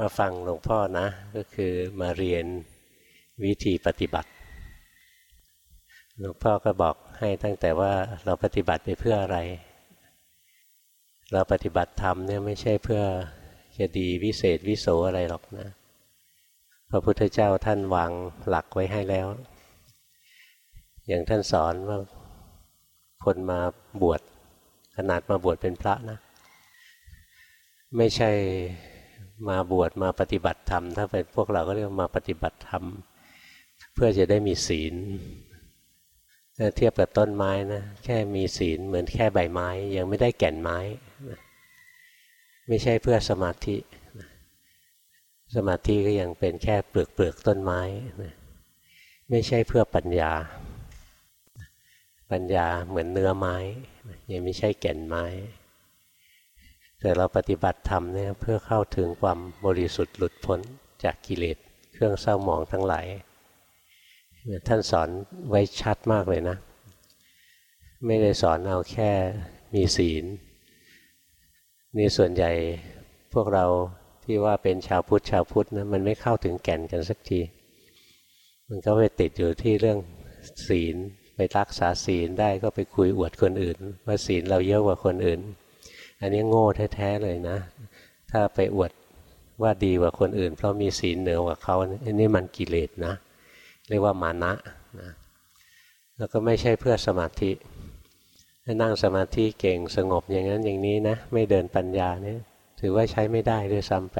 มาฟังหลวงพ่อนะ ก็คือมาเรียนวิธีปฏิบัติ หลวงพ่อก็บอกให้ตั้งแต่ว่าเราปฏิบัติไปเพื่ออะไร เราปฏิบัติธรรมเนี่ยไม่ใช่เพื่อจะดีวิเศษวิโสอะไรหรอกนะพระพุทธเจ้าท่านวางหลักไว้ให้แล้ว อย่างท่านสอนว่าคนมาบวชขนาดมาบวชเป็นพระนะ ไม่ใช่ มาบวชมาปฏิบัติธรรม ถ้าเป็นพวกเราก็เรียกมาปฏิบัติธรรม เพื่อจะได้มีศีลเทียบกับต้นไม้นะแค่มีศีลเหมือนแค่ใบไม้ ยังไม่ได้แก่นไม้ ไม่ใช่เพื่อสมาธิ สมาธิก็ยังเป็นแค่เปลือกเปลือกต้นไม้ ไม่ใช่เพื่อปัญญา ปัญญาเหมือนเนื้อไม้ ยังไม่ใช่แก่นไม้ แต่เราปฏิบัติธรรมเนี่ยเพื่อเข้าถึงความบริสุทธิ์หลุดพ้นจากกิเลสเครื่องเศร้าหมองทั้งหลายท่านสอนไว้ชัดมากเลยนะ ไม่ได้สอนเอาแค่มีศีล นี่ส่วนใหญ่พวกเราที่ว่าเป็นชาวพุทธชาวพุทธนะมันไม่เข้าถึงแก่นกันสักที มันก็ไปติดอยู่ที่เรื่องศีล ไปรักษาศีลได้ก็ไปคุยอวดคนอื่น ว่าศีลเราเยอะกว่าคนอื่น อันนี้โง่แท้ๆเลยนะ ถ้าไปอวดว่าดีกว่าคนอื่น เพราะมีศีลเหนือกว่าเขาอันนี้มันกิเลสนะ เรียกว่ามานะนะแล้วก็ไม่ใช่เพื่อสมาธิถ้านั่งสมาธิเก่งสงบอย่างนั้นอย่างนี้นะ ไม่เดินปัญญาเนี่ยถือว่าใช้ไม่ได้ด้วยซ้ำไป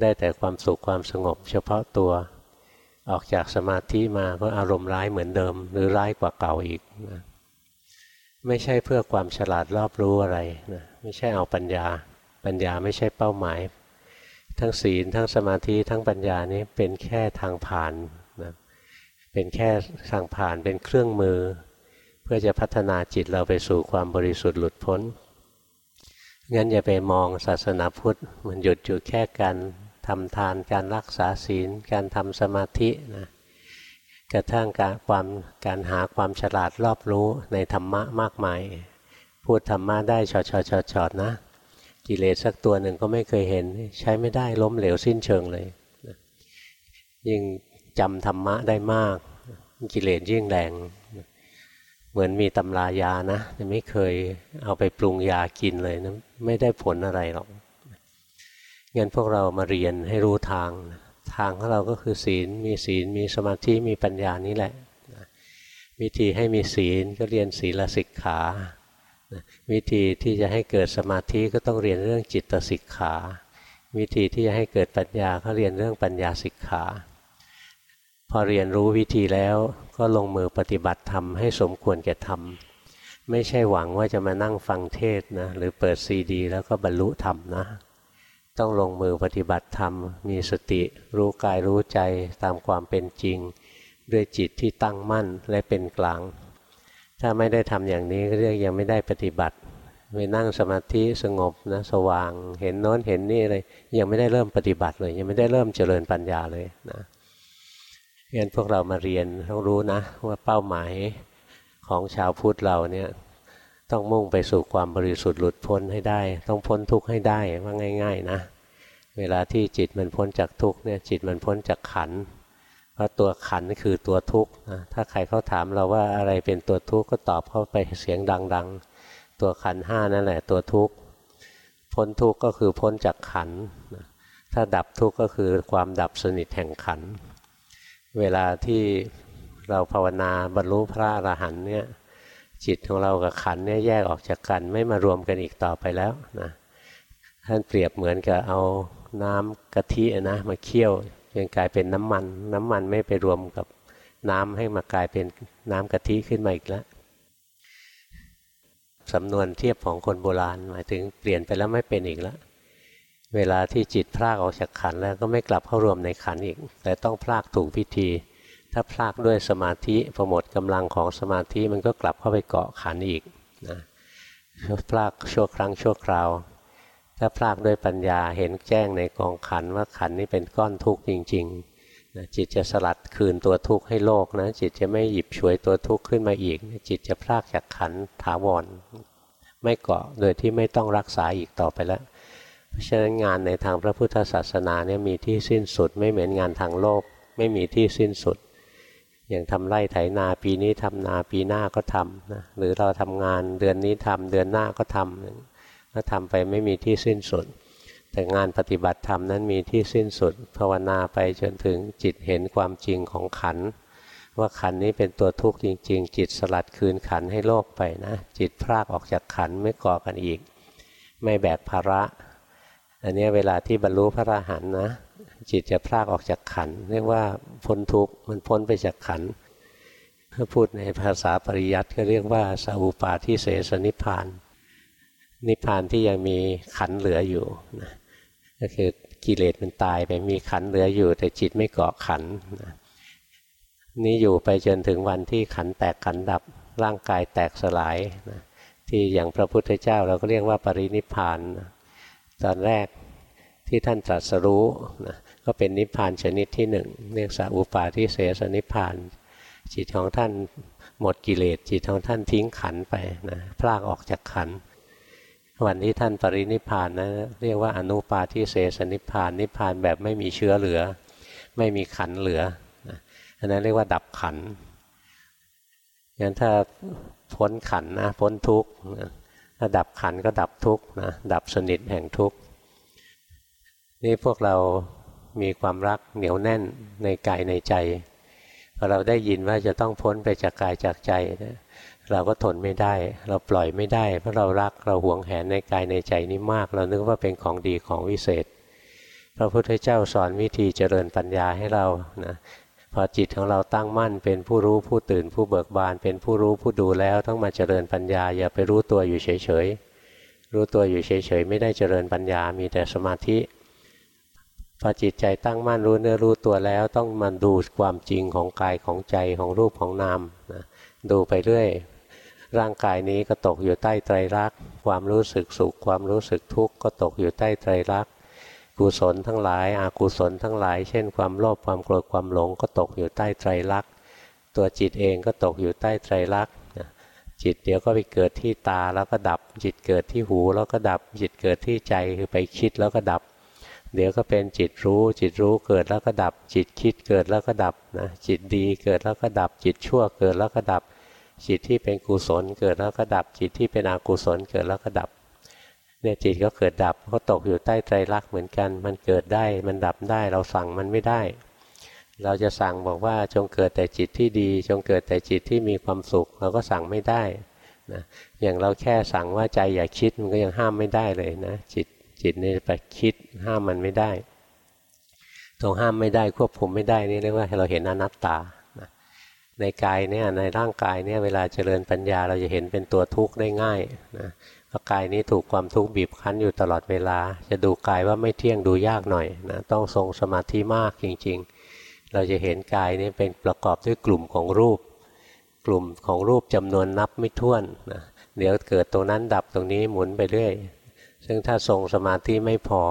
ได้แต่ความสุขความสงบ เฉพาะตัวออกจากสมาธิมาก็อารมณ์ร้ายเหมือนเดิม หรือร้ายกว่าเก่าอีกนะ ไม่ใช่เพื่อความฉลาดรอบรู้อะไรนะไม่ใช่เอาปัญญา ปัญญาไม่ใช่เป้าหมาย ทั้งศีลทั้งสมาธิทั้งปัญญานี้เป็นแค่ทางผ่านนะเป็นแค่ทางผ่านเป็นเครื่องมือ เพื่อจะพัฒนาจิตเราไปสู่ความบริสุทธิ์หลุดพ้นงั้นอย่าไปมองศาสนาพุทธ มันหยุดอยู่แค่การทำทานการรักษาศีล การทำสมาธินะ กระทั่งการความการหาความฉลาดรอบรู้ในธรรมะมากมาย พูดธรรมะได้ชอดชอดชอดชอดนะ กิเลสสักตัวหนึ่งก็ไม่เคยเห็น ใช้ไม่ได้ล้มเหลวสิ้นเชิงเลย ยิ่งจำธรรมะได้มาก กิเลสยิ่งแรง เหมือนมีตำรายานะไม่เคยเอาไปปรุงยากินเลยนะไม่ได้ผลอะไรหรอกงั้นพวกเรามาเรียนให้รู้ทาง ทางของเราก็คือศีล มีศีล มีสมาธิ มีปัญญานี่แหละ วิธีให้มีศีลก็เรียนศีลสิกขา วิธีที่จะให้เกิดสมาธิก็ต้องเรียนเรื่องจิตสิกขา วิธีที่จะให้เกิดปัญญาก็เรียนเรื่องปัญญาสิกขา พอเรียนรู้วิธีแล้วก็ลงมือปฏิบัติธรรมให้สมควรแก่ธรรม ไม่ใช่หวังว่าจะมานั่งฟังเทศนะหรือเปิดซีดี แล้วก็บรรลุธรรมนะ ต้องลงมือปฏิบัติธรรม มีสติรู้กายรู้ใจตามความเป็นจริง ด้วยจิตที่ตั้งมั่นและเป็นกลาง ถ้าไม่ได้ทำอย่างนี้เรียกยังไม่ได้ปฏิบัติไปนั่งสมาธิสงบนะสว่าง เห็นโน้นเห็นนี่เลยยังไม่ได้เริ่มปฏิบัติเลย ยังไม่ได้เริ่มเจริญปัญญาเลยนะงั้นพวกเรามาเรียนต้องรู้นะว่าเป้าหมายของชาวพุทธเราเนี่ย ต้องมุ่งไปสู่ความบริสุทธิ์หลุดพ้นให้ได้ ต้องพ้นทุกข์ให้ได้ว่าง่าย ๆ นะ เวลาที่จิตมันพ้นจากทุกข์เนี่ยจิตมันพ้นจากขันเพราะตัวขันคือตัวทุกข์นะถ้าใครเขาถามเราว่าอะไรเป็นตัวทุกข์ก็ตอบเข้าไปเสียงดัง ๆ ตัวขันห้านั่นแหละตัวทุกข์พ้นทุกข์ก็คือพ้นจากขันถ้าดับทุกข์ก็คือความดับสนิทแห่งขัน เวลาที่เราภาวนาบรรลุพระอรหันต์เนี่ย จิตของเรากับขันเนี่ยแยกออกจากกันไม่มารวมกันอีกต่อไปแล้วนะท่านเปรียบเหมือนกับเอาน้ำกะทินะมาเคี่ยวจนกลายเป็นน้ำมัน น้ำมันไม่ไปรวมกับน้ำให้มากลายเป็นน้ำกะทิขึ้นมาอีกแล้วสำนวนเทียบของคนโบราณหมายถึงเปลี่ยนไปแล้วไม่เป็นอีกแล้วเวลาที่จิตพลากออกจากขันแล้วก็ไม่กลับเข้ารวมในขันอีก แต่ต้องพลากถูกพิธี ถ้าพลากด้วยสมาธิพอหมดกำลังของสมาธิมันก็กลับเข้าไปเกาะขันอีกนะพลากชั่วครั้งชั่วคราว ถ้าพลากด้วยปัญญาเห็นแจ้งในกองขันว่าขันนี้เป็นก้อนทุกข์จริงๆนะจิตจะสลัดคืนตัวทุกข์ให้โลกนะจิตจะไม่หยิบฉวยตัวทุกข์ขึ้นมาอีก จิตจะพลากจากขันถาวรไม่เกาะโดยที่ไม่ต้องรักษาอีกต่อไปแล้วเพราะฉะนั้นงานในทางพระพุทธศาสนาเนี่ยมีที่สิ้นสุด ไม่เหมือนงานทางโลก ไม่มีที่สิ้นสุด อย่างทำไร่ไถนาปีนี้ทำนาปีหน้าก็ทำนะหรือเราทำงานเดือนนี้ทำเดือนหน้าก็ทำก็ทำไปไม่มีที่สิ้นสุด แต่งานปฏิบัติธรรมนั้นมีที่สิ้นสุด ภาวนาไปจนถึงจิตเห็นความจริงของขัน ว่าขันนี้เป็นตัวทุกข์จริง ๆ จิตสลัดคืนขันให้โลกไปนะ จิตพรากออกจากขันไม่ก่อกันอีก ไม่แบกภาระ อันนี้เวลาที่บรรลุพระอรหันต์นะ จิตจะพรากออกจากขันเรียกว่าพ้นทุกข์มันพ้นไปจากขันถ้าพูดในภาษาปริยัติก็เรียกว่าสาวุปาทิเสสนิพาน นิพานที่ยังมีขันเหลืออยู่นะก็คือกิเลสมันตายไปมีขันเหลืออยู่ แต่จิตไม่เกาะขันนะนี่อยู่ไปจนถึงวันที่ขันแตกขันดับร่างกายแตกสลายนะที่อย่างพระพุทธเจ้าเราก็เรียกว่าปรินิพานนะตอนแรก ที่ท่านตรัสรู้นะก็เป็นนิพพานชนิดที่หนึ่งเรียกสัอุปาทิเสสนิพพาน จิตของท่านหมดกิเลสจิตของท่านทิ้งขันไปนะพลากออกจากขัน วันที่ท่านปรินิพพานนะเรียกว่าอนุปาทิเสสนิพพาน นิพพานแบบไม่มีเชื้อเหลือ ไม่มีขันเหลือนะอันนั้นเรียกว่าดับขันงั้นถ้าพ้นขันนะพ้นทุกข์ถ้าดับขันก็ดับทุกข์นะดับสนิทแห่งทุกข์ นี่พวกเรามีความรักเหนียวแน่นในกายในใจพอเราได้ยินว่าจะต้องพ้นไปจากกายจากใจนะเราก็ทนไม่ได้ เราปล่อยไม่ได้ เพราะเรารักเราหวงแหนในกายในใจนี้มาก เรานึกว่าเป็นของดีของวิเศษ พระพุทธเจ้าสอนวิธีเจริญปัญญาให้เรานะพอจิตของเราตั้งมั่น เป็นผู้รู้ผู้ตื่นผู้เบิกบาน เป็นผู้รู้ผู้ดูแล้วต้องมาเจริญปัญญา อย่าไปรู้ตัวอยู่เฉยๆรู้ตัวอยู่เฉยๆไม่ได้เจริญปัญญามีแต่สมาธิ พอจิตใจตั้งมั่นรู้เนื้อรู้ตัวแล้วต้องมาดูความจริงของกายของใจของรูปของนามนะดูไปเรื่อยร่างกายนี้ก็ตกอยู่ใต้ไตรลักษณ์ความรู้สึกสุขความรู้สึกทุกข์ก็ตกอยู่ใต้ไตรลักษณ์กุศลทั้งหลายอกุศลทั้งหลาย เช่น ความโลภความโกรธความหลงก็ตกอยู่ใต้ไตรลักษณ์ตัวจิตเองก็ตกอยู่ใต้ไตรลักษณ์จิตเดี๋ยวก็ไปเกิดที่ตาแล้วก็ดับ จิตเกิดที่หูแล้วก็ดับ จิตเกิดที่ใจคือไปคิดแล้วก็ดับ เดี๋ยวก็เป็นจิตรู้ จิตรู้เกิดแล้วก็ดับ จิตคิดเกิดแล้วก็ดับนะจิตดีเกิดแล้วก็ดับ จิตชั่วเกิดแล้วก็ดับ จิตที่เป็นกุศลเกิดแล้วก็ดับ จิตที่เป็นอกุศลเกิดแล้วก็ดับเนี่ยจิตก็เกิดดับก็ตกอยู่ใต้ไตรลักษณ์เหมือนกัน มันเกิดได้มันดับได้เราสั่งมันไม่ได้ เราจะสั่งบอกว่าจงเกิดแต่จิตที่ดี จงเกิดแต่จิตที่มีความสุข เราก็สั่งไม่ได้นะอย่างเราแค่สั่งว่าใจอย่าคิดมันก็ยังห้ามไม่ได้เลยนะ จิต จิตนี่ไปคิดห้ามมันไม่ได้ ตรงห้ามไม่ได้ควบคุมไม่ได้นี่เรียกว่าเราเห็นอนัตตาในกายเนี่ยในร่างกายเนี่ยเวลาเจริญปัญญาเราจะเห็นเป็นตัวทุกข์ได้ง่ายนะพราะกายนี้ถูกความทุกข์บีบคั้นอยู่ตลอดเวลา จะดูกายว่าไม่เที่ยงดูยากหน่อยนะต้องทรงสมาธิมากจริง ๆ เราจะเห็นกายนี้เป็นประกอบด้วยกลุ่มของรูป กลุ่มของรูปจำนวนนับไม่ถ้วนนะเดี๋ยวเกิดตรงนั้นดับตรงนี้หมุนไปเรื่อย ซึ่งถ้าทรงสมาธิไม่พอ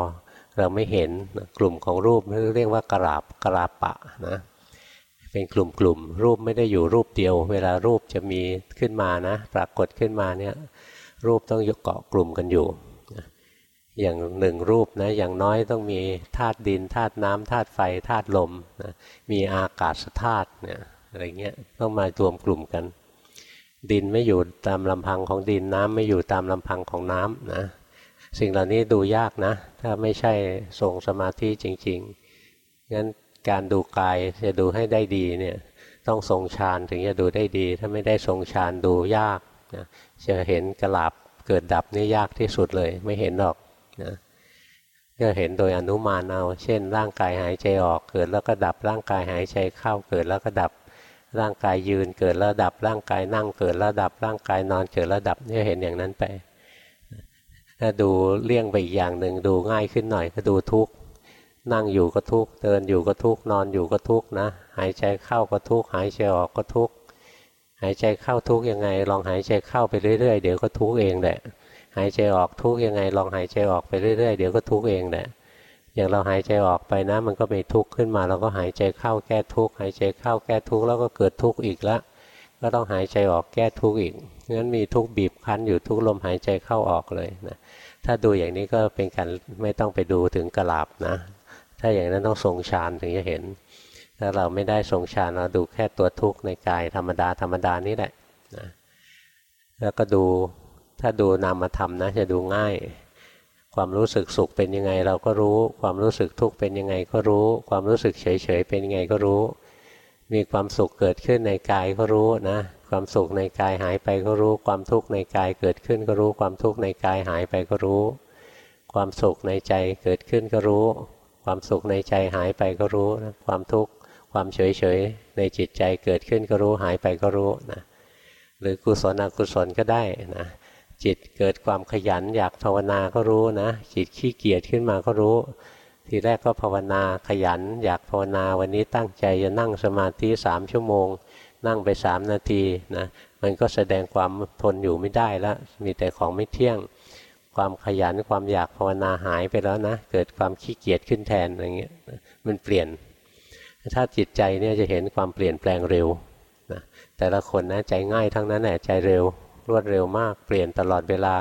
เราไม่เห็นกลุ่มของรูปเรียกว่ากราบกราปะนะเป็นกลุ่มๆรูปไม่ได้อยู่รูปเดียว เวลารูปจะมีขึ้นมานะปรากฏขึ้นมาเนี่ยรูปต้องยกเกาะกลุ่มกันอยู่ อย่างหนึ่งรูปนะอย่างน้อยต้องมีธาตุดินธาตุน้ำธาตุไฟธาตุลมนะมีอากาศธาตุเนี่ยอะไรเงี้ยต้องมารวมกลุ่มกัน ดินไม่อยู่ตามลำพังของดินน้ำไม่อยู่ตามลำพังของน้ำนะ สิ่งเหล่านี้ดูยากนะ ถ้าไม่ใช่ทรงสมาธิจริง ๆ งั้นการดูกายจะดูให้ได้ดีเนี่ยต้องทรงฌานถึงจะดูได้ดี ถ้าไม่ได้ทรงฌานดูยากนะจะเห็นกระลาบเกิดดับนี่ยากที่สุดเลยไม่เห็นหรอกนะก็เห็นโดยอนุมานเอา เช่น ร่างกายหายใจออกเกิดแล้วก็ดับ ร่างกายหายใจเข้าเกิดแล้วก็ดับ ร่างกายยืนเกิดแล้วดับ ร่างกายนั่งเกิดแล้วดับ ร่างกายนอนเกิดแล้วดับนี่เห็นอย่างนั้นไป ถ้าดูเลี่ยงไปอีกอย่างหนึ่งดูง่ายขึ้นหน่อยก็ดูทุกนั่งอยู่ก็ทุกเดินอยู่ก็ทุกนอนอยู่ก็ทุกนะ หายใจเข้าก็ทุกหายใจออกก็ทุกหายใจเข้าทุกยังไง ลองหายใจเข้าไปเรื่อยๆเดี๋ยวก็ทุกเองแหละหายใจออกทุกยังไง ลองหายใจออกไปเรื่อยๆเดี๋ยวก็ทุกเองแหละอย่างเราหายใจออกไปนะ มันก็มีทุกข์ขึ้นมา เราก็หายใจเข้าแก้ทุกข์หายใจเข้าแก้ทุกข์แล้วก็เกิดทุกข์อีกละก็ต้องหายใจออกแก้ทุกข์อีกงั้นมีทุกข์บีบคั้นอยู่ทุกลมหายใจเข้าออกเลยนะ ถ้าดูอย่างนี้ก็เป็นการไม่ต้องไปดูถึงกระลาบนะ ถ้าอย่างนั้นต้องทรงฌานถึงจะเห็น ถ้าเราไม่ได้ทรงฌานเราดูแค่ตัวทุกข์ในกายธรรมดาธรรมดานี่แหละนะแล้วก็ดูถ้าดูนามธรรมนะจะดูง่าย ความรู้สึกสุขเป็นยังไงเราก็รู้ ความรู้สึกทุกข์เป็นยังไงก็รู้ ความรู้สึกเฉยๆเป็นยังไงก็รู้ มีความสุขเกิดขึ้นในกายก็รู้นะ ความสุขในกายหายไปก็รู้ ความทุกข์ในกายเกิดขึ้นก็รู้ ความทุกข์ในกายหายไปก็รู้ ความสุขในใจเกิดขึ้นก็รู้ ความสุขในใจหายไปก็รู้นะความทุกข์ความเฉยเฉยในจิตใจเกิดขึ้นก็รู้หายไปก็รู้นะหรือกุศลอกุศลก็ได้นะจิตเกิดความขยันอยากภาวนาก็รู้นะ จิตขี้เกียจขึ้นมาก็รู้ ทีแรกก็ภาวนาขยัน อยากภาวนาวันนี้ตั้งใจจะนั่งสมาธิสามชั่วโมง นั่งไปสามนาทีนะมันก็แสดงความทนอยู่ไม่ได้แล้ว มีแต่ของไม่เที่ยง ความขยันความอยากภาวนาหายไปแล้วนะ เกิดความขี้เกียจขึ้นแทนอะไรเงี้ยมันเปลี่ยน ถ้าจิตใจเนี่ยจะเห็นความเปลี่ยนแปลงเร็วนะแต่ละคนนะใจง่ายทั้งนั้นแหละใจเร็ว รวดเร็วมากเปลี่ยนตลอดเวลา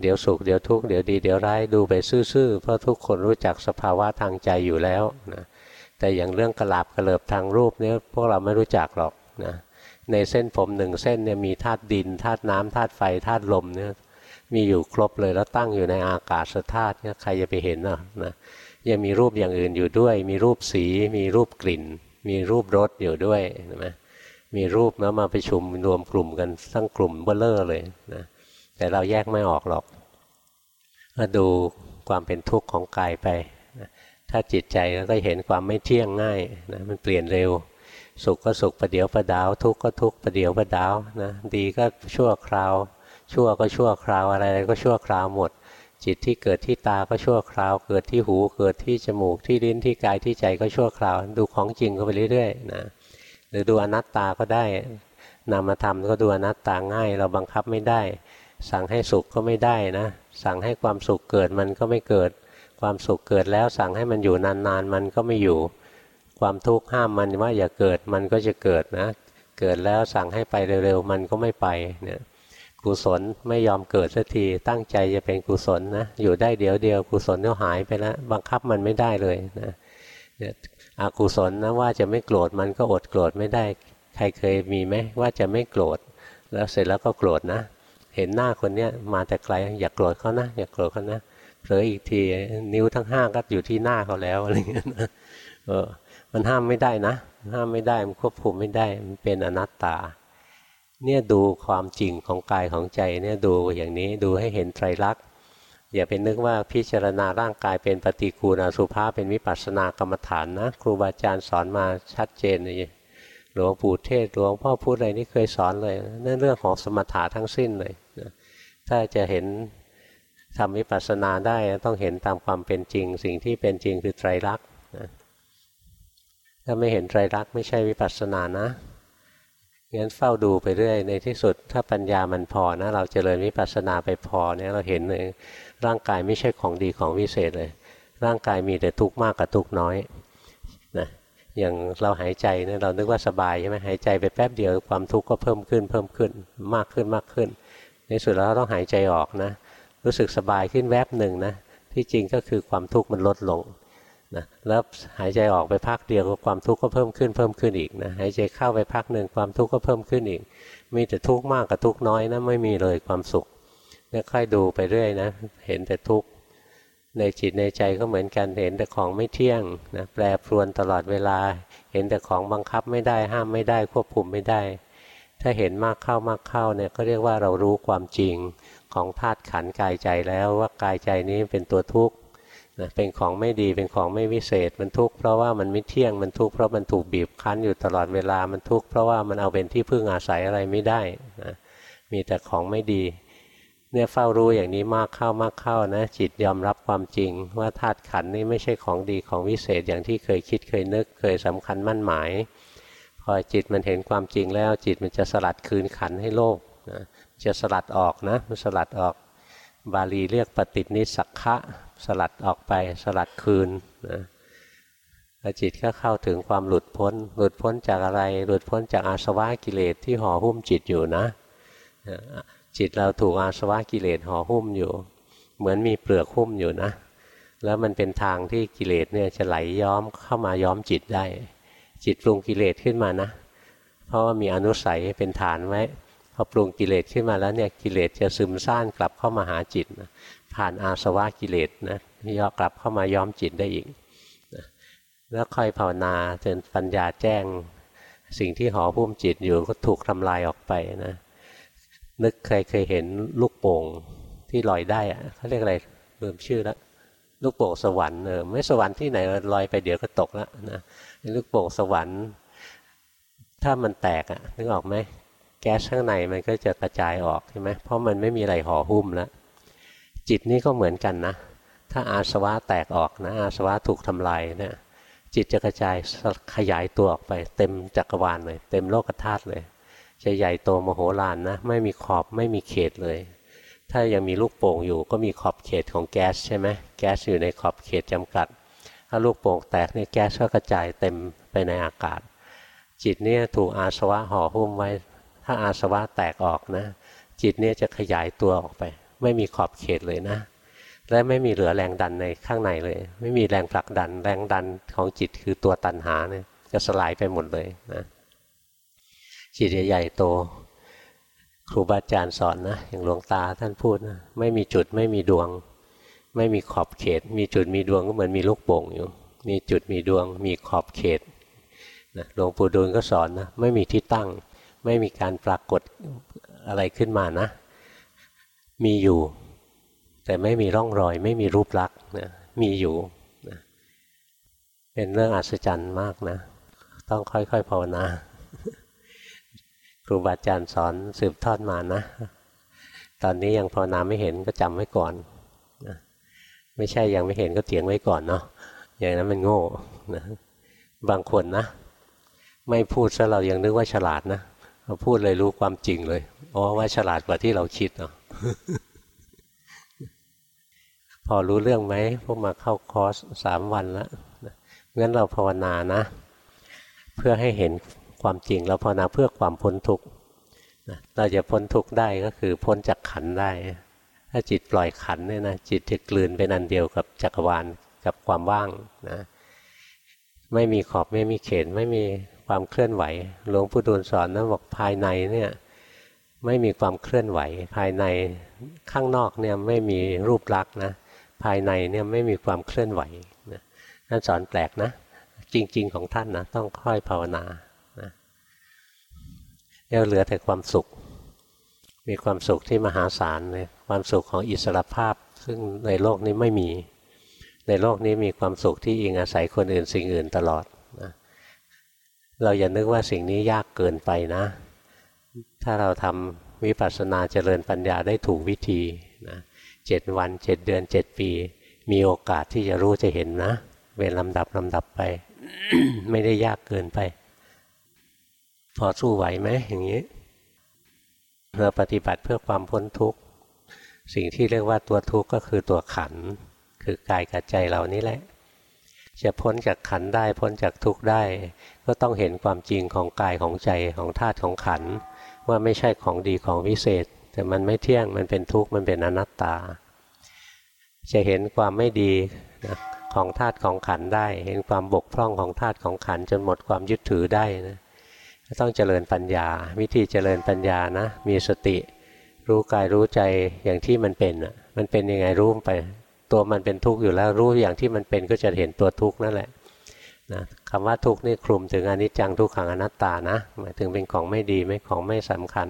เดี๋ยวสุขเดี๋ยวทุกข์เดี๋ยวดีเดี๋ยวร้ายดูไปซื่อๆเพราะทุกคนรู้จักสภาวะทางใจอยู่แล้วนะแต่อย่างเรื่องกระลาบกระเลิบทางรูปเนี่ยพวกเราไม่รู้จักหรอก นะในเส้นผมหนึ่งเส้นเนี่ยมีธาตุดินธาตุน้ำธาตุไฟธาตุลมเนี่ยมีอยู่ครบเลยแล้วตั้งอยู่ในอากาศธาตุเนี่ยใครจะไปเห็นอะนะยังมีรูปอย่างอื่นอยู่ด้วย มีรูปสี มีรูปกลิ่น มีรูปรสอยู่ด้วยใช่ไหมมีรูปแล้วมาประชุมรวมกลุ่มกันทั้งกลุ่มเบลเลอร์เลยนะแต่เราแยกไม่ออกหรอกมาดูความเป็นทุกข์ของกายไปนะถ้าจิตใจก็เห็นความไม่เที่ยงง่ายนะมันเปลี่ยนเร็ว สุขก็สุขประเดี๋ยวประดาว ทุกข์ก็ทุกข์ประเดี๋ยวประดาวนะดีก็ชั่วคราว ชั่วก็ชั่วคราวอะไรก็ชั่วคราวหมด จิตที่เกิดที่ตาก็ชั่วคราว เกิดที่หูเกิดที่จมูกที่ลิ้นที่กายที่ใจก็ชั่วคราว ดูของจริงก็ไปเรื่อยๆนะหรือดูอนัตตาก็ได้นามธรรมก็ดูอนัตตาง่าย เราบังคับไม่ได้ สั่งให้สุขก็ไม่ได้นะสั่งให้ความสุขเกิดมันก็ไม่เกิด ความสุขเกิดแล้วสั่งให้มันอยู่นานๆ มันก็ไม่อยู่ ความทุกข์ห้ามมันว่าอย่าเกิดมันก็จะเกิดนะ เกิดแล้วสั่งให้ไปเร็วๆมันก็ไม่ไปเนี่ยกุศลไม่ยอมเกิดสักทีตั้งใจจะเป็นกุศลนะอยู่ได้เดี๋ยวเดียวกุศลก็หายไปแล้วบังคับมันไม่ได้เลยนะอกุศลนะว่าจะไม่โกรธมันก็อดโกรธไม่ได้ ใครเคยมีไหมว่าจะไม่โกรธแล้วเสร็จแล้วก็โกรธนะ เห็นหน้าคนเนี้ยมาแต่ไกลอย่ากโกรธเขานะอย่ากโกรธเขานะเผลออีกทีนิ้วทั้งห้าก็อยู่ที่หน้าเขาแล้วอะไรเงี้ยนะเออ มันห้ามไม่ได้นะ ห้ามไม่ได้มันควบคุมไม่ได้มันเป็นอนัตตา เนี่ยดูความจริงของกายของใจเนี่ยดูอย่างนี้ดูให้เห็นไตรลักษณ์อย่าเป็นนึกว่าพิจารณาร่างกายเป็นปฏิกูลอสุภาเป็นวิปัสสนากรรมฐานนะครูบาอาจารย์สอนมาชัดเจนเลยหลวงปู่เทศหลวงพ่อพูดอะไรนี่เคยสอนเลยนั่นเรื่องของสมถะทั้งสิ้นเลยนะถ้าจะเห็นทำวิปัสสนาได้ต้องเห็นตามความเป็นจริง สิ่งที่เป็นจริงคือไตรลักษณ์นะ ถ้าไม่เห็นไตรลักษณ์ไม่ใช่วิปัสสนานะงั้นเฝ้าดูไปเรื่อยในที่สุด ถ้าปัญญามันพอนะ เราจเจริญวิปัสสนาไปพอเนี่ยเราเห็นเลยร่างกายไม่ใช่ของดีของวิเศษเลย ร่างกายมีแต่ทุกข์มากกับทุกข์น้อยนะอย่างเราหายใจเนี่ยเรานึกว่าสบายใช่ไหมหายใจไปแป๊บเดียวความทุกข์ก็เพิ่มขึ้นเพิ่มขึ้นมากขึ้นมากขึ้น ในสุดแล้วต้องหายใจออกนะ รู้สึกสบายขึ้นแวบหนึ่งนะที่จริงก็คือความทุกข์มันลดลง นะแล้วหายใจออกไปพักเดียวความทุกข์ก็เพิ่มขึ้นเพิ่มขึ้นอีกนะหายใจเข้าไปพักหนึ่งความทุกข์ก็เพิ่มขึ้นอีก มีแต่ทุกข์มากกับทุกข์น้อยนะไม่มีเลยความสุขเนี่ยค่อยดูไปเรื่อยนะ เห็นแต่ทุกข์ในจิตในใจก็เหมือนกันเห็นแต่ของไม่เที่ยงนะแปรปรวนตลอดเวลา เห็นแต่ของบังคับไม่ได้ห้ามไม่ได้ควบคุมไม่ได้ ถ้าเห็นมากเข้ามากเข้าเนี่ยก็เรียกว่าเรารู้ความจริงของธาตุขันกายใจแล้วว่ากายใจนี้เป็นตัวทุกข์ นะเป็นของไม่ดีเป็นของไม่วิเศษ มันทุกข์เพราะว่ามันไม่เที่ยงมันทุกข์เพราะมันถูกบีบคั้นอยู่ตลอดเวลามันทุกข์เพราะว่ามันเอาเป็นที่พึ่งอาศัยอะไรไม่ได้นะมีแต่ของไม่ดีเนี่ยเฝ้ารู้อย่างนี้มากเข้ามากเข้านะ จิตยอมรับความจริง ว่าธาตุขันนี่ไม่ใช่ของดีของวิเศษอย่างที่เคยคิดเคยนึกเคยสำคัญมั่นหมาย พอจิตมันเห็นความจริงแล้ว จิตมันจะสลัดคืนขันให้โลกนะจะสลัดออกนะมันสลัดออก บาลีเรียกปฏินิสักขะ สลัดออกไปสลัดคืนนะจิตก็เข้าถึงความหลุดพ้น หลุดพ้นจากอะไร หลุดพ้นจากอาสวะกิเลสที่ห่อหุ้มจิตอยู่นะ จิตเราถูกอาสวะกิเลสห่อหุ้มอยู่ เหมือนมีเปลือกหุ้มอยู่นะ แล้วมันเป็นทางที่กิเลสเนี่ยจะไหลย้อมเข้ามาย้อมจิตได้ จิตปรุงกิเลสขึ้นมานะ เพราะว่ามีอนุสัยเป็นฐานไว้พอปรุงกิเลสขึ้นมาแล้วเนี่ยกิเลสจะซึมซ่านกลับเข้ามาหาจิตนะ ผ่านอาสวะกิเลสนะย่อกลับเข้ามาย้อมจิตได้อีกนะแล้วค่อยภาวนาจนปัญญาแจ้ง สิ่งที่ห่อพุ่มจิตอยู่ก็ถูกทำลายออกไปนะนึกเคยเคยเห็นลูกโป่งที่ลอยได้อะเขาเรียกอะไรลืมชื่อแล้วลูกโป่งสวรรค์เออไม่สวรรค์ที่ไหนลอยไปเดี๋ยวก็ตกแล้วนะลูกโป่งสวรรค์ ถ้ามันแตกอะนึกออกไหมแก๊สข้างในมันก็จะกระจายออกใช่ไหมเพราะมันไม่มีอะไรห่อหุ้มแล้ว จิตนี่ก็เหมือนกันนะ ถ้าอาสวะแตกออกนะ อาสวะถูกทำลายเนะี่ยจิตจะกระจายขยายตัวออกไป เต็มจักรวาลเลย เต็มโลกธาตุเลย จะใหญ่โตมโหฬารนะไม่มีขอบไม่มีเขตเลย ถ้ายังมีลูกโป่งอยู่ก็มีขอบเขตของแก๊สใช่ไหมแก๊สอยู่ในขอบเขตจำกัด ถ้าลูกโป่งแตกนี่แก๊สก็กระจายเต็มไปในอากาศ จิตเนี่ยถูกอาสวะห่อหุ้มไว้ ถ้าอาสวะแตกออกนะ จิตเนี่ยจะขยายตัวออกไป ไม่มีขอบเขตเลยนะ และไม่มีเหลือแรงดันในข้างในเลย ไม่มีแรงผลักดัน แรงดันของจิตคือตัวตันหาเนี่ยจะสลายไปหมดเลยนะจิตใหญ่โตครูบาอาจารย์สอนนะอย่างหลวงตาท่านพูดนะไม่มีจุดไม่มีดวง ไม่มีขอบเขต มีจุดมีดวงก็เหมือนมีลูกโป่งอยู่ มีจุดมีดวง มีขอบเขตนะหลวงปู่ดูลก็สอนนะไม่มีที่ตั้ง ไม่มีการปรากฏอะไรขึ้นมานะ มีอยู่ แต่ไม่มีร่องรอย ไม่มีรูปลักษณ์นะมีอยู่นะเป็นเรื่องอัศจรรย์มากนะ ต้องค่อยๆภาวนาครูบาอาจารย์สอนสืบทอดมานะ ตอนนี้ยังภาวนาไม่เห็นก็จำไว้ก่อนนะไม่ใช่ยังไม่เห็นก็เถียงไว้ก่อนเนาะอย่างนั้นมันโง่นะบางคนนะ ไม่พูดซะเรายังนึกว่าฉลาดนะ พอพูดเลยรู้ความจริงเลยอ๋อว่าฉลาดกว่าที่เราคิดเนาะพอรู้เรื่องไหมพวกมาเข้าคอร์สสามวันแล้วงั้นเราภาวนานะ เพื่อให้เห็นความจริงเราภาวนาเพื่อความพ้นทุกข์เราจะพ้นทุกข์ได้ก็คือพ้นจากขันได้ ถ้าจิตปล่อยขันเนี่ยนะจิตจะกลืนเป็นอันเดียวกับจักรวาลกับความว่างนะไม่มีขอบไม่มีเขตไม่มี ความเคลื่อนไหว หลวงปู่ดูลสอนนะบอกภายในเนี่ยไม่มีความเคลื่อนไหว ภายในข้างนอกเนี่ยไม่มีรูปลักษณ์นะภายในเนี่ยไม่มีความเคลื่อนไหวนะท่านสอนแปลกนะ จริง ๆ ของท่านนะต้องค่อยภาวนานะแล้วเหลือแต่ความสุข มีความสุขที่มหาศาลเลยความสุขของอิสรภาพ ซึ่งในโลกนี้ไม่มี ในโลกนี้มีความสุขที่อิงอาศัยคนอื่นสิ่งอื่นตลอด เราอย่านึกว่าสิ่งนี้ยากเกินไปนะ ถ้าเราทำวิปัสสนาเจริญปัญญาได้ถูกวิธีนะเจ็ดวันเจ็ดเดือนเจ็ดปี มีโอกาสที่จะรู้จะเห็นนะ เป็นลำดับลำดับไป ไม่ได้ยากเกินไป พอสู้ไหวไหมอย่างนี้เราปฏิบัติเพื่อความพ้นทุกข์ สิ่งที่เรียกว่าตัวทุกข์ก็คือตัวขัน คือกายกับใจเรานี่แหละ จะพ้นจากขันได้พ้นจากทุกข์ได้ ก็ต้องเห็นความจริงของกายของใจของธาตุของขัน ว่าไม่ใช่ของดีของวิเศษ แต่มันไม่เที่ยงมันเป็นทุกข์มันเป็นอนัตตา จะเห็นความไม่ดีนะของธาตุของขันได้ เห็นความบกพร่องของธาตุของขันจนหมดความยึดถือได้นะต้องเจริญปัญญา วิธีเจริญปัญญานะ มีสติ รู้กายรู้ใจอย่างที่มันเป็นมันเป็นยังไงรู้ไป ตัวมันเป็นทุกข์อยู่แล้วรู้อย่างที่มันเป็นก็จะเห็นตัวทุกข์นั่นแหละ นะคำว่าทุกข์นี่คลุมถึงอนิจจังทุกขังอนัตตานะหมายถึงเป็นของไม่ดีไม่ของไม่สำคัญ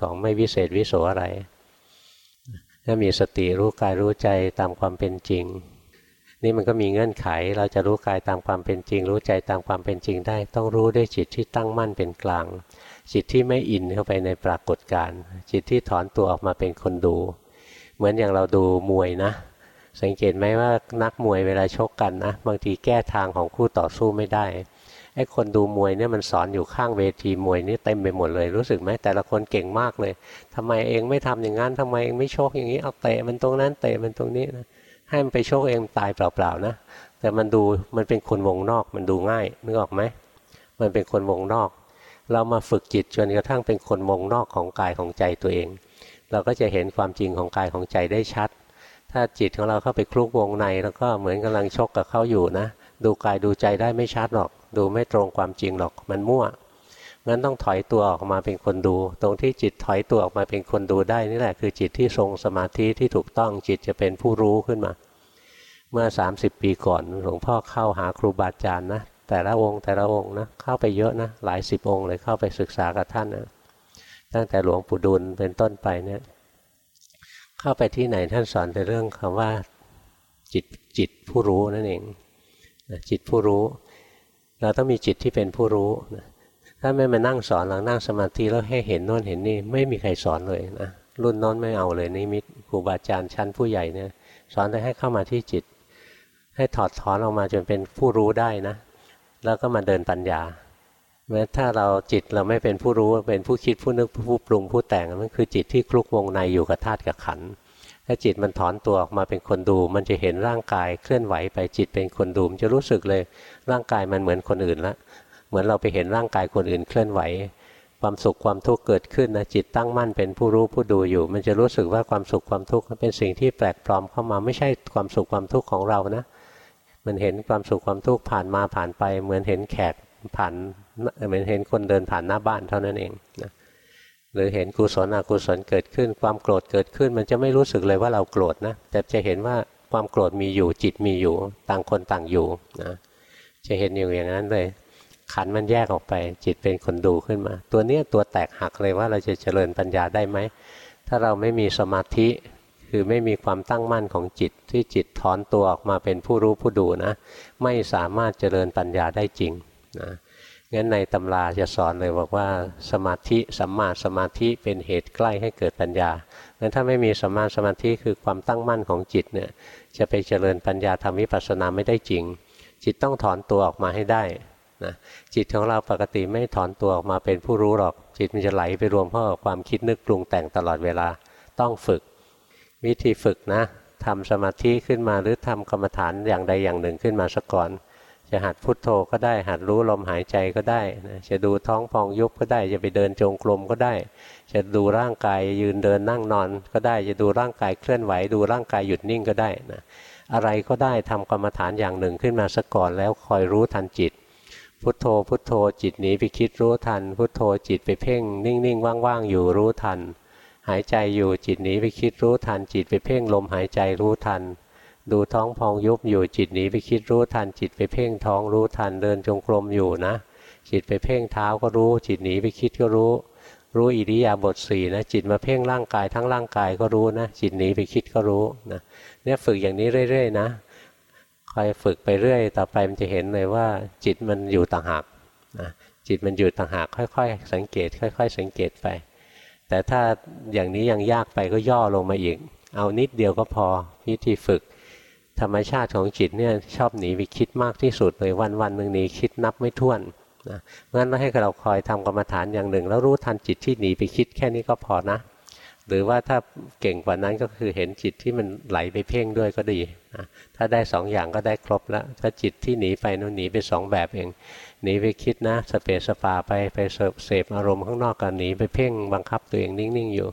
ของไม่วิเศษวิโสอะไรถ้ามีสติรู้กายรู้ใจตามความเป็นจริง นี่มันก็มีเงื่อนไขเราจะรู้กายตามความเป็นจริง รู้ใจตามความเป็นจริงได้ ต้องรู้ด้วยจิตที่ตั้งมั่นเป็นกลาง จิตที่ไม่อินเข้าไปในปรากฏการณ์จิตที่ถอนตัวออกมาเป็นคนดู เหมือนอย่างเราดูมวยนะ สังเกตไหมว่านักมวยเวลาชกกันนะบางทีแก้ทางของคู่ต่อสู้ไม่ได้ไอ้คนดูมวยเนี่ยมันสอนอยู่ข้างเวทีมวยนี่เต็มไปหมดเลยรู้สึกไหมแต่ละคนเก่งมากเลยทำไมเองไม่ทำอย่างนั้นทำไมเองไม่โชคอย่างนี้เอาเตะมันตรงนั้นเตะมันตรงนี้นะให้มันไปโชคเองตายเปล่าๆนะแต่มันดูมันเป็นคนวงนอกมันดูง่ายนึกออกไหมมันเป็นคนวงนอก เรามาฝึกจิตจนกระทั่งเป็นคนวงนอกของกายของใจตัวเอง เราก็จะเห็นความจริงของกายของใจได้ชัด ถ้าจิตของเราเข้าไปคลุกวงใน แล้วก็เหมือนกำลังชกกับเขาอยู่นะ ดูกายดูใจได้ไม่ชัดหรอก ดูไม่ตรงความจริงหรอกมันมั่วงั้นต้องถอยตัวออกมาเป็นคนดู ตรงที่จิตถอยตัวออกมาเป็นคนดูได้นี่แหละคือจิตที่ทรงสมาธิที่ถูกต้องจิตจะเป็นผู้รู้ขึ้นมา เมื่อ 30 ปีก่อนหลวงพ่อเข้าหาครูบาอาจารย์นะแต่ละองค์แต่ละองค์นะเข้าไปเยอะนะหลายสิบองค์เลยเข้าไปศึกษากับท่านนะตั้งแต่หลวงปู่ดูลเป็นต้นไปเนี่ย เข้าไปที่ไหนท่านสอนแต่เรื่องคำว่าจิตจิตผู้รู้นั่นเองจิตผู้รู้ เราต้องมีจิตที่เป็นผู้รู้ถ้าไม่มานั่งสอนหลังนั่งสมาธิแล้วให้เห็นโน่นเห็นนี่ไม่มีใครสอนเลยนะรุ่นน้นไม่เอาเลยนิมิตครูบาอาจารย์ชั้นผู้ใหญ่เนี่ยสอนได้ให้เข้ามาที่จิต ให้ถอดถอนออกมาจนเป็นผู้รู้ได้นะ แล้วก็มาเดินปัญญา แม้ถ้าเราจิตเราไม่เป็นผู้รู้เป็นผู้คิดผู้นึกผู้ปรุงผู้แต่งมันคือจิตที่คลุกวงในอยู่กับธาตุกับขันถ้าจิตมันถอนตัวออกมาเป็นคนดู มันจะเห็นร่างกายเคลื่อนไหวไปจิตเป็นคนดูมันจะรู้สึกเลยร่างกายมันเหมือนคนอื่นละเหมือนเราไปเห็นร่างกายคนอื่นเคลื่อนไหว ความสุขความทุกข์เกิดขึ้นนะจิตตั้งมั่นเป็นผู้รู้ผู้ดูอยู่ มันจะรู้สึกว่าความสุขความทุกข์เป็นสิ่งที่แปลกปลอมเข้ามาไม่ใช่ความสุขความทุกข์ของเรานะ มันเห็นความสุขความทุกข์ผ่านมาผ่านไป เหมือนเห็นแขก ผ่านเหมือนเห็นคนเดินผ่านหน้าบ้านเท่านั้นเองนะหรือเห็นกุศลอกุศลเกิดขึ้น ความโกรธเกิดขึ้น มันจะไม่รู้สึกเลยว่าเราโกรธนะแต่จะเห็นว่าความโกรธมีอยู่จิตมีอยู่ต่างคนต่างอยู่นะจะเห็นอยู่อย่างนั้นเลย ขันมันแยกออกไป จิตเป็นคนดูขึ้นมา ตัวเนี้ยตัวแตกหักเลยว่าเราจะเจริญปัญญาได้ไหมถ้าเราไม่มีสมาธิคือไม่มีความตั้งมั่นของจิตที่จิตถอนตัวออกมาเป็นผู้รู้ผู้ดูนะ ไม่สามารถเจริญปัญญาได้จริง นะงั้นในตำราจะสอนเลยบอกว่าสมาธิสัมมาสมาธิเป็นเหตุใกล้ให้เกิดปัญญางั้นถ้าไม่มีสัมมาสมาธิคือความตั้งมั่นของจิตเนี่ยจะไปเจริญปัญญาทำวิปัสสนาไม่ได้จริง จิตต้องถอนตัวออกมาให้ได้นะจิตของเราปกติไม่ถอนตัวออกมาเป็นผู้รู้หรอก จิตมันจะไหลไปรวมเข้ากับความคิดนึกปรุงแต่งตลอดเวลาต้องฝึก วิธีฝึกนะทำสมาธิขึ้นมาหรือทำกรรมฐานอย่างใดอย่างหนึ่งขึ้นมาสักก่อน จะหัดพุทโธก็ได้ หัดรู้ลมหายใจก็ได้นะจะดูท้องพองยุบก็ได้ จะไปเดินจงกรมก็ได้ จะดูร่างกายยืนเดินนั่งนอนก็ได้ จะดูร่างกายเคลื่อนไหว ดูร่างกายหยุดนิ่งก็ได้นะอะไรก็ได้ทำกรรมฐานอย่างหนึ่งขึ้นมาสักก่อนแล้วคอยรู้ทันจิต พุทโธ พุทโธจิตหนีไปคิดรู้ทัน พุทโธจิตไปเพ่ง นิ่งๆว่างๆอยู่รู้ทัน หายใจอยู่จิตหนีไปคิดรู้ทันจิตไปเพ่งลมหายใจรู้ทัน ดูท้องพองยุบอยู่จิตหนีไปคิดรู้ทัน จิตไปเพ่งท้องรู้ทันเดินจงกรมอยู่นะ จิตไปเพ่งเท้าก็รู้ จิตหนีไปคิดก็รู้ รู้อิริยาบถสี่นะจิตมาเพ่งร่างกายทั้งร่างกายก็รู้นะ จิตหนีไปคิดก็รู้นะเนี่ยฝึกอย่างนี้เรื่อย ๆ นะคอยฝึกไปเรื่อย ต่อไปมันจะเห็นเลยว่า จิตมันอยู่ต่างหากนะจิตมันอยู่ต่างหากค่อย ๆ สังเกต ค่อย ๆ สังเกตไป แต่ถ้าอย่างนี้ยังยากไปก็ย่อลงมาอีก เอานิดเดียวก็พอวิธีฝึก ธรรมชาติของจิตเนี่ยชอบหนีไปคิดมากที่สุดเลยวันวันหนึ่งหนีคิดนับไม่ถ้วนนะงั้นเราให้เราคอยทำกรรมฐานอย่างหนึ่ง แล้วรู้ทันจิตที่หนีไปคิดแค่นี้ก็พอนะ หรือว่าถ้าเก่งกว่านั้นก็คือเห็นจิตที่มันไหลไปเพ่งด้วยก็ดีนะถ้าได้สองอย่างก็ได้ครบแล้วถ้าจิตที่หนีไปนู้นหนีไปสองแบบเองหนีไปคิดนะสเปสสปาไปไปเสพอารมณ์ข้างนอกกันหนีไปเพ่งบังคับตัวเองนิ่งๆอยู่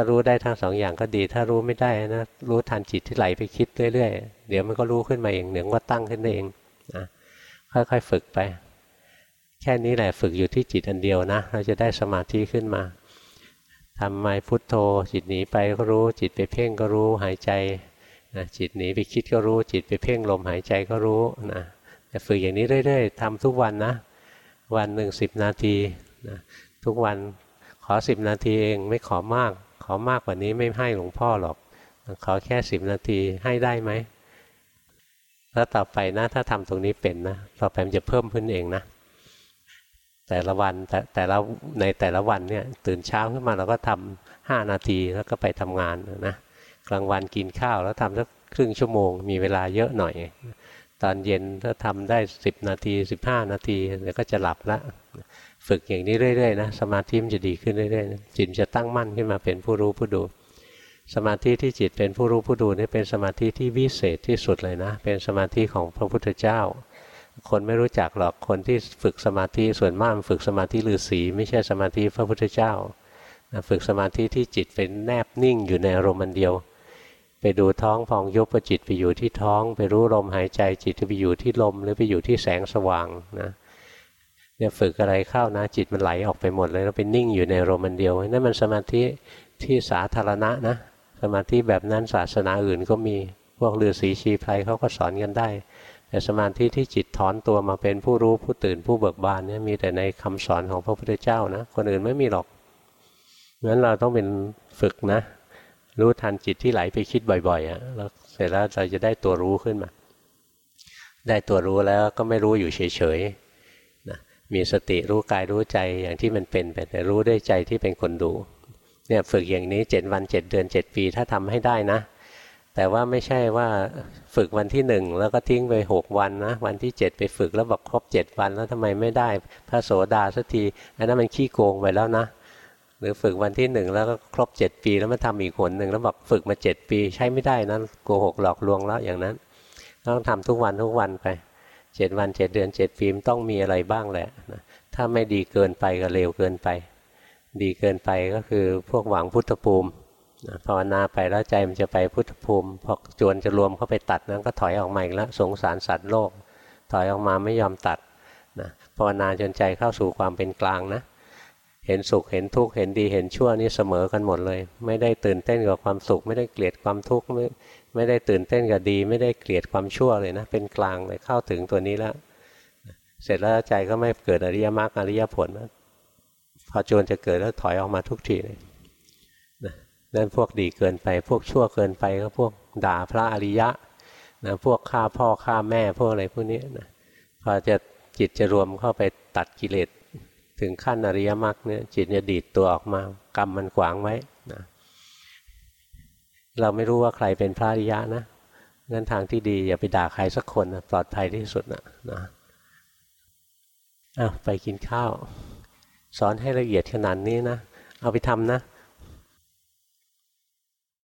ถ้ารู้ได้ทั้งสองอย่างก็ดี ถ้ารู้ไม่ได้นะรู้ทันจิตที่ไหลไปคิดเรื่อยๆ เดี๋ยวมันก็รู้ขึ้นมาเองเดี๋ยวก็ตั้งขึ้นเองนะค่อยๆฝึกไป แค่นี้แหละฝึกอยู่ที่จิตอันเดียวนะ เราจะได้สมาธิขึ้นมาทำไมพุทโธ จิตหนีไปก็รู้ จิตไปเพ่งก็รู้หายใจนะจิตหนีไปคิดก็รู้ จิตไปเพ่งลมหายใจก็รู้นะฝึกอย่างนี้เรื่อยๆทำทุกวันนะ วันหนึ่งสิบนาทีนะทุกวันขอสิบนาทีเองไม่ขอมาก ขอมากกว่านี้ไม่ให้หลวงพ่อหรอก ขอแค่สิบนาทีให้ได้ไหม แล้วต่อไปนะ ถ้าทำตรงนี้เป็นนะ ต่อไปมันจะเพิ่มขึ้นเองนะ แต่ละวันแต่แต่ละในแต่ละวันเนี่ย ตื่นเช้าขึ้นมาเราก็ทำห้านาทีแล้วก็ไปทำงานนะ กลางวันกินข้าวแล้วทำสักครึ่งชั่วโมง มีเวลาเยอะหน่อย ตอนเย็นถ้าทำได้สิบนาทีสิบห้านาทีเดี๋ยวก็จะหลับละ ฝึกอย่างนี้เรื่อยๆนะสมาธิมันจะดีขึ้นเรื่อยๆจิตจะตั้งมั่นขึ้นมาเป็นผู้รู้ผู้ดูสมาธิที่จิตเป็นผู้รู้ผู้ดูนี่เป็นสมาธิที่วิเศษที่สุดเลยนะ เป็นสมาธิของพระพุทธเจ้า คนไม่รู้จักหรอกคนที่ฝึกสมาธิส่วนมากฝึกสมาธิฤาษีไม่ใช่สมาธิพระพุทธเจ้าฝึกสมาธิที่จิตเป็นแนบนิ่งอยู่ในอารมณ์เดียว ไปดูท้องพองยุบจิตไปอยู่ที่ท้อง ไปรู้ลมหายใจจิตไปอยู่ที่ลมหรือไปอยู่ที่แสงสว่างนะ เนี่ยฝึกอะไรเข้านะจิตมันไหลออกไปหมดเลยแล้วไปนิ่งอยู่ในลมมันเดียวนั่นมันสมาธิที่สาธารณะนะ สมาธิแบบนั้นศาสนาอื่นก็มีพวกฤาษีชีไพรเขาก็สอนกันได้ แต่สมาธิที่จิตถอนตัวมาเป็นผู้รู้ผู้ตื่นผู้เบิกบานเนี่ยมีแต่ในคำสอนของพระพุทธเจ้านะ คนอื่นไม่มีหรอกงั้นเราต้องเป็นฝึกนะ รู้ทันจิตที่ไหลไปคิดบ่อยๆอะ่ะแล้วเสร็จแล้วเราจะได้ตัวรู้ขึ้นมา ได้ตัวรู้แล้วก็ไม่รู้อยู่เฉยๆ มีสติรู้กายรู้ใจอย่างที่มันเป็นไปแต่รู้ด้วยใจที่เป็นคนดูเนี่ยฝึกอย่างนี้เจ็ดวันเจ็ดเดือนเจ็ดปีถ้าทำให้ได้นะ แต่ว่าไม่ใช่ว่าฝึกวันที่หนึ่งแล้วก็ทิ้งไปหกวันนะวันที่เจ็ดไปฝึกแล้วบอกครบเจ็ดวันแล้วทำไมไม่ได้พระโสดาสักทีอันนั้นมันขี้โกงไปแล้วนะ หรือฝึกวันที่หนึ่งแล้วก็ครบเจ็ดปีแล้วมาทำอีกหนหนึ่งแล้วบอกฝึกมาเจ็ดปี ใช้ไม่ได้นะโกหกหลอกลวงแล้วอย่างนั้น ต้องทำทุกวันทุกวันไป เจ็ดวันเจ็ดเดือนเจ็ดปีมต้องมีอะไรบ้างแหละถ้าไม่ดีเกินไปก็เร็วเกินไป ดีเกินไปก็คือพวกหวังพุทธภูมิภาวนาไปแล้วใจมันจะไปพุทธภูมิพอจวนจะรวมเข้าไปตัดนั้นก็ถอยออกมาอีกแล้วสงสารสัตว์โลก ถอยออกมาไม่ยอมตัดนะภาวนาจนใจเข้าสู่ความเป็นกลางนะ เห็นสุขเห็นทุกข์เห็นดีเห็นชั่วนี่เสมอกันหมดเลย ไม่ได้ตื่นเต้นกับความสุข ไม่ได้เกลียดความทุกข์ ไม่ได้ตื่นเต้นกับดี ไม่ได้เกลียดความชั่วเลยนะ เป็นกลางเลยเข้าถึงตัวนี้แล้ว เสร็จแล้วใจก็ไม่เกิดอริยมรรคอริยผลนะพอจวนจะเกิดแล้วถอยออกมาทุกทีเลยนะนั่นพวกดีเกินไป พวกชั่วเกินไปก็พวกด่าพระอริยะนะพวกฆ่าพ่อฆ่าแม่พวกอะไรพวกนี้นะพอจะจิตจะรวมเข้าไปตัดกิเลสถึงขั้นอริยมรรคเนี่ยจิตจะดีดตัวออกมากรรมมันขวางไว้นะ เราไม่รู้ว่าใครเป็นพระอริยะนะงั้นทางที่ดีอย่าไปด่าใครสักคนนะปลอดภัยที่สุดนะนะอ้าวไปกินข้าว สอนให้ละเอียดขนาดนี้นะ เอาไปทำนะ